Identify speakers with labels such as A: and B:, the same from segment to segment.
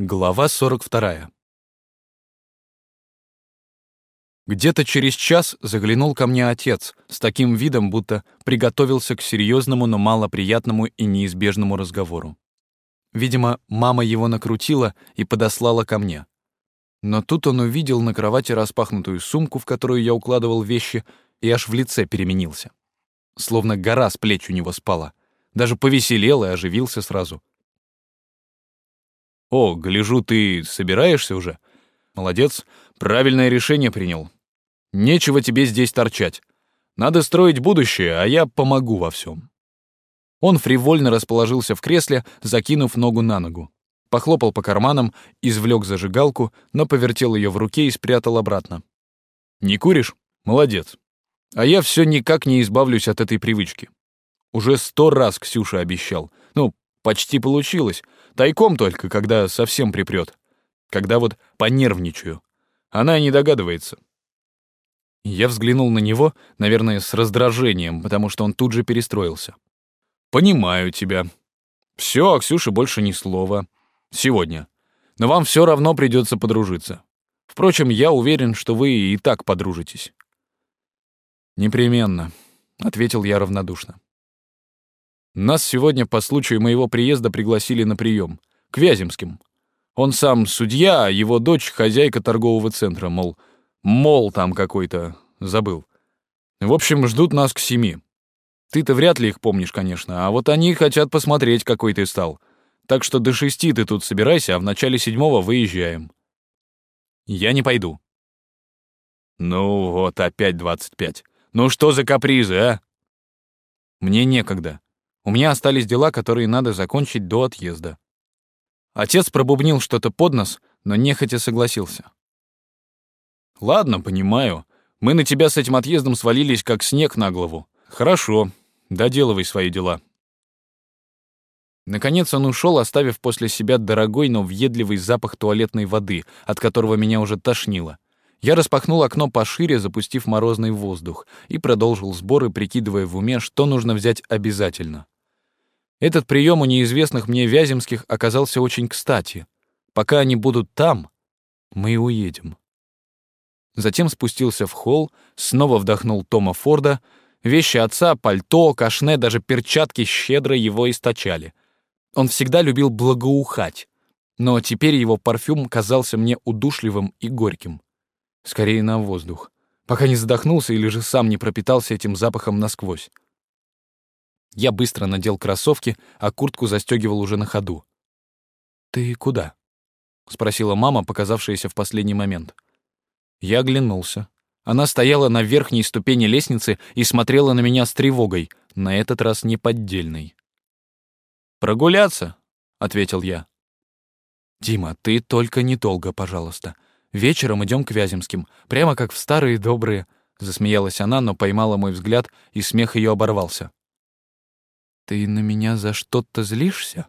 A: Глава 42. Где-то через час заглянул ко мне отец с таким видом, будто приготовился к серьезному, но малоприятному и неизбежному разговору. Видимо, мама его накрутила и подослала ко мне. Но тут он увидел на кровати распахнутую сумку, в которую я укладывал вещи, и аж в лице переменился. Словно гора с плеч у него спала. Даже повеселел и оживился сразу. «О, гляжу, ты собираешься уже? Молодец, правильное решение принял. Нечего тебе здесь торчать. Надо строить будущее, а я помогу во всем». Он фривольно расположился в кресле, закинув ногу на ногу. Похлопал по карманам, извлек зажигалку, но повертел ее в руке и спрятал обратно. «Не куришь? Молодец. А я все никак не избавлюсь от этой привычки. Уже сто раз Ксюша обещал. Ну, почти получилось. Тайком только, когда совсем припрет. Когда вот понервничаю. Она не догадывается. Я взглянул на него, наверное, с раздражением, потому что он тут же перестроился. «Понимаю тебя. Все, а Ксюше больше ни слова. Сегодня. Но вам все равно придется подружиться. Впрочем, я уверен, что вы и так подружитесь». «Непременно», — ответил я равнодушно. Нас сегодня по случаю моего приезда пригласили на прием. К Вяземским. Он сам судья, а его дочь — хозяйка торгового центра, мол, мол там какой-то, забыл. В общем, ждут нас к семи. Ты-то вряд ли их помнишь, конечно, а вот они хотят посмотреть, какой ты стал. Так что до шести ты тут собирайся, а в начале седьмого выезжаем. Я не пойду. Ну вот, опять двадцать пять. Ну что за капризы, а? Мне некогда. У меня остались дела, которые надо закончить до отъезда. Отец пробубнил что-то под нос, но нехотя согласился. «Ладно, понимаю. Мы на тебя с этим отъездом свалились, как снег на голову. Хорошо, доделывай свои дела». Наконец он ушел, оставив после себя дорогой, но въедливый запах туалетной воды, от которого меня уже тошнило. Я распахнул окно пошире, запустив морозный воздух, и продолжил сборы, прикидывая в уме, что нужно взять обязательно. Этот прием у неизвестных мне Вяземских оказался очень кстати. Пока они будут там, мы и уедем. Затем спустился в холл, снова вдохнул Тома Форда. Вещи отца, пальто, кашне, даже перчатки щедро его источали. Он всегда любил благоухать, но теперь его парфюм казался мне удушливым и горьким. Скорее на воздух, пока не задохнулся или же сам не пропитался этим запахом насквозь. Я быстро надел кроссовки, а куртку застегивал уже на ходу. «Ты куда?» — спросила мама, показавшаяся в последний момент. Я оглянулся. Она стояла на верхней ступени лестницы и смотрела на меня с тревогой, на этот раз неподдельной. «Прогуляться», — ответил я. «Дима, ты только недолго, пожалуйста. Вечером идем к Вяземским, прямо как в старые добрые...» Засмеялась она, но поймала мой взгляд, и смех ее оборвался. Ты на меня за что-то злишься?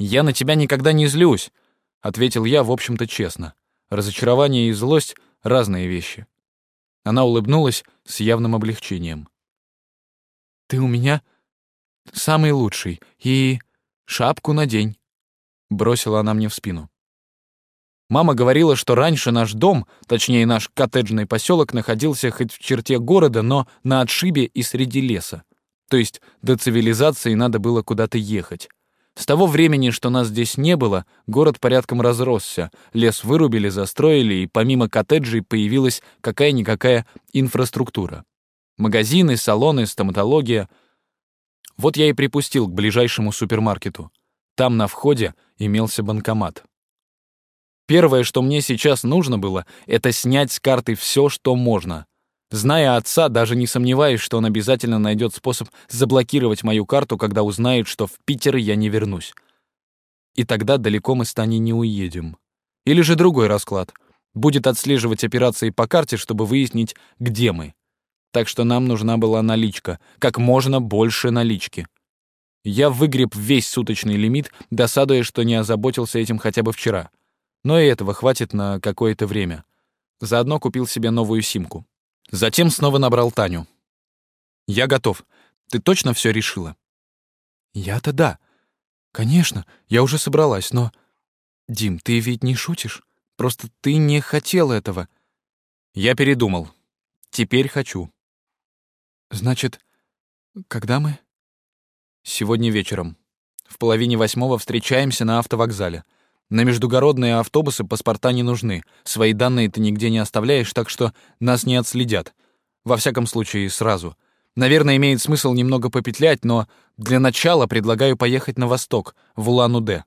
A: Я на тебя никогда не злюсь, ответил я, в общем-то, честно. Разочарование и злость — разные вещи. Она улыбнулась с явным облегчением. «Ты у меня самый лучший, и шапку надень», — бросила она мне в спину. Мама говорила, что раньше наш дом, точнее наш коттеджный поселок, находился хоть в черте города, но на отшибе и среди леса. То есть до цивилизации надо было куда-то ехать. С того времени, что нас здесь не было, город порядком разросся, лес вырубили, застроили, и помимо коттеджей появилась какая-никакая инфраструктура. Магазины, салоны, стоматология. Вот я и припустил к ближайшему супермаркету. Там на входе имелся банкомат. Первое, что мне сейчас нужно было, это снять с карты все, что можно. Зная отца, даже не сомневаюсь, что он обязательно найдет способ заблокировать мою карту, когда узнает, что в Питер я не вернусь. И тогда далеко мы с Таней не уедем. Или же другой расклад. Будет отслеживать операции по карте, чтобы выяснить, где мы. Так что нам нужна была наличка. Как можно больше налички. Я выгреб весь суточный лимит, досадуя, что не озаботился этим хотя бы вчера. Но и этого хватит на какое-то время. Заодно купил себе новую симку. Затем снова набрал Таню. «Я готов. Ты точно все решила?» «Я-то да. «Конечно, я уже собралась, но...» «Дим, ты ведь не шутишь? Просто ты не хотел этого». «Я передумал. Теперь хочу». «Значит, когда мы?» «Сегодня вечером. В половине восьмого встречаемся на автовокзале. На междугородные автобусы паспорта не нужны. Свои данные ты нигде не оставляешь, так что нас не отследят. Во всяком случае, сразу. Наверное, имеет смысл немного попетлять, но для начала предлагаю поехать на восток, в Улан-Удэ.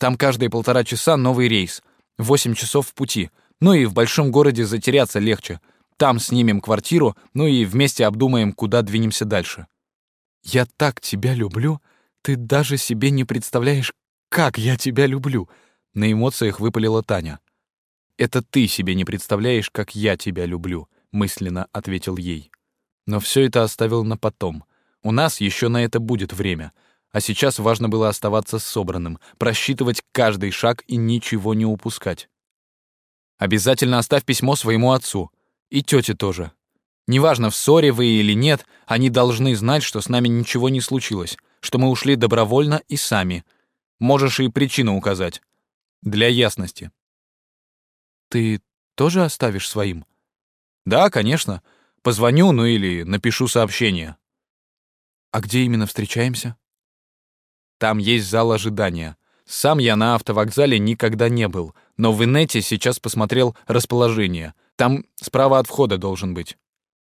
A: Там каждые полтора часа новый рейс. Восемь часов в пути. Ну и в большом городе затеряться легче. Там снимем квартиру, ну и вместе обдумаем, куда двинемся дальше. Я так тебя люблю. Ты даже себе не представляешь, как я тебя люблю. На эмоциях выпалила Таня. Это ты себе не представляешь, как я тебя люблю, мысленно ответил ей. Но все это оставил на потом. У нас еще на это будет время. А сейчас важно было оставаться собранным, просчитывать каждый шаг и ничего не упускать. Обязательно оставь письмо своему отцу. И тете тоже. Неважно, в ссоре вы или нет, они должны знать, что с нами ничего не случилось, что мы ушли добровольно и сами. Можешь и причину указать. Для ясности. Ты тоже оставишь своим? Да, конечно. Позвоню, ну или напишу сообщение. А где именно встречаемся? Там есть зал ожидания. Сам я на автовокзале никогда не был, но в инете сейчас посмотрел расположение. Там справа от входа должен быть.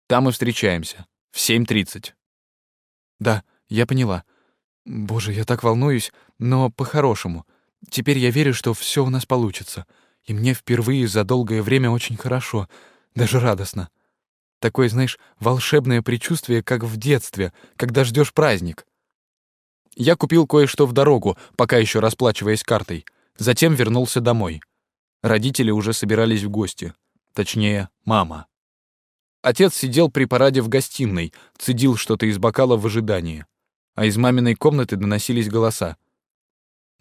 A: Там и встречаемся. В 7.30. Да, я поняла. Боже, я так волнуюсь, но по-хорошему. Теперь я верю, что все у нас получится. И мне впервые за долгое время очень хорошо, даже радостно. Такое, знаешь, волшебное предчувствие, как в детстве, когда ждешь праздник. Я купил кое-что в дорогу, пока еще расплачиваясь картой. Затем вернулся домой. Родители уже собирались в гости. Точнее, мама. Отец сидел при параде в гостиной, цедил что-то из бокала в ожидании. А из маминой комнаты доносились голоса.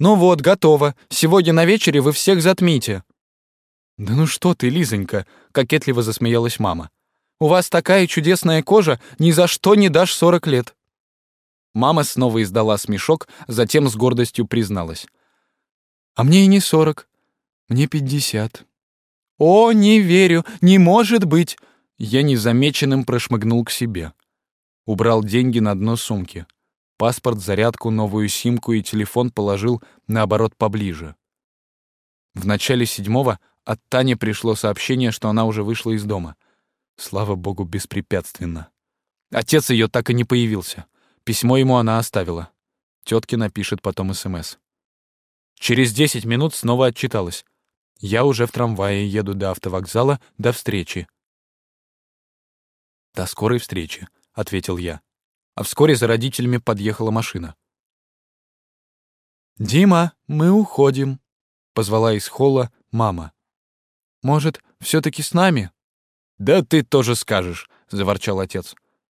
A: «Ну вот, готово. Сегодня на вечере вы всех затмите». «Да ну что ты, Лизонька!» — кокетливо засмеялась мама. У вас такая чудесная кожа, ни за что не дашь сорок лет». Мама снова издала смешок, затем с гордостью призналась. «А мне и не сорок, мне пятьдесят». «О, не верю, не может быть!» Я незамеченным прошмыгнул к себе. Убрал деньги на дно сумки. Паспорт, зарядку, новую симку и телефон положил, наоборот, поближе. В начале седьмого от Тани пришло сообщение, что она уже вышла из дома — Слава богу, беспрепятственно. Отец ее так и не появился. Письмо ему она оставила. Тетке напишет потом СМС. Через десять минут снова отчиталась. Я уже в трамвае еду до автовокзала, до встречи. «До скорой встречи», — ответил я. А вскоре за родителями подъехала машина. «Дима, мы уходим», — позвала из холла мама. «Может, все таки с нами?» «Да ты тоже скажешь», — заворчал отец.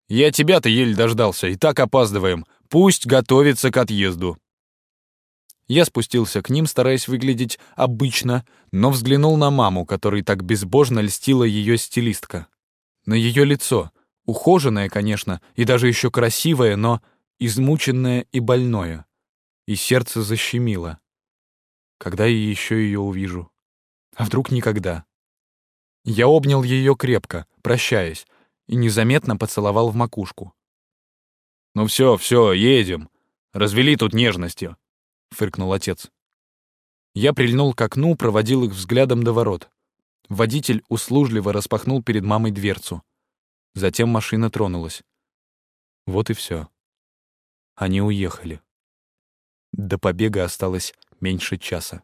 A: «Я тебя-то еле дождался, и так опаздываем. Пусть готовится к отъезду». Я спустился к ним, стараясь выглядеть обычно, но взглянул на маму, которой так безбожно льстила ее стилистка. На ее лицо, ухоженное, конечно, и даже еще красивое, но измученное и больное. И сердце защемило. Когда я еще ее увижу? А вдруг никогда? Я обнял ее крепко, прощаясь, и незаметно поцеловал в макушку. «Ну все, все, едем. Развели тут нежностью», — фыркнул отец. Я прильнул к окну, проводил их взглядом до ворот. Водитель услужливо распахнул перед мамой дверцу. Затем машина тронулась. Вот и все. Они уехали. До побега осталось меньше часа.